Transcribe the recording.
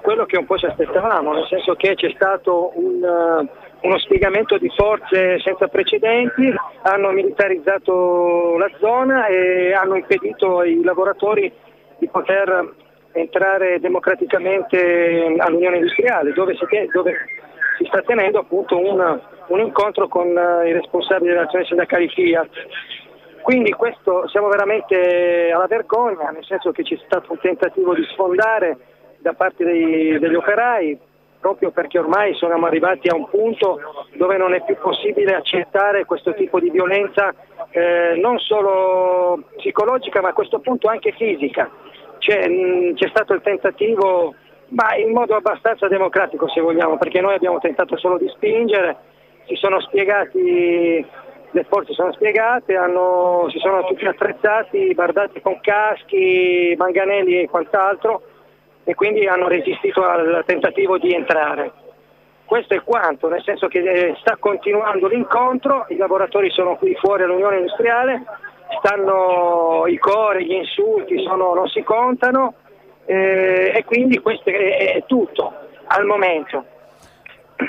quello che un po' ci aspettavamo, nel senso che c'è stato un, uh, uno spiegamento di forze senza precedenti, hanno militarizzato la zona e hanno impedito ai lavoratori di poter entrare democraticamente all'Unione Industriale, dove si, dove si sta tenendo appunto un, un incontro con uh, i responsabili delle azioni sindacali Fiat. Quindi questo siamo veramente alla vergogna, nel senso che c'è stato un tentativo di sfondare da parte dei, degli operai, proprio perché ormai siamo arrivati a un punto dove non è più possibile accettare questo tipo di violenza eh, non solo psicologica ma a questo punto anche fisica. C'è, mh, c'è stato il tentativo, ma in modo abbastanza democratico se vogliamo, perché noi abbiamo tentato solo di spingere, si sono spiegati le forze sono spiegate, hanno, si sono tutti attrezzati, bardati con caschi, manganelli e quant'altro e quindi hanno resistito al tentativo di entrare. Questo è quanto, nel senso che eh, sta continuando l'incontro, i lavoratori sono qui fuori all'Unione Industriale, stanno i cori, gli insulti sono, non si contano eh, e quindi questo è, è tutto al momento.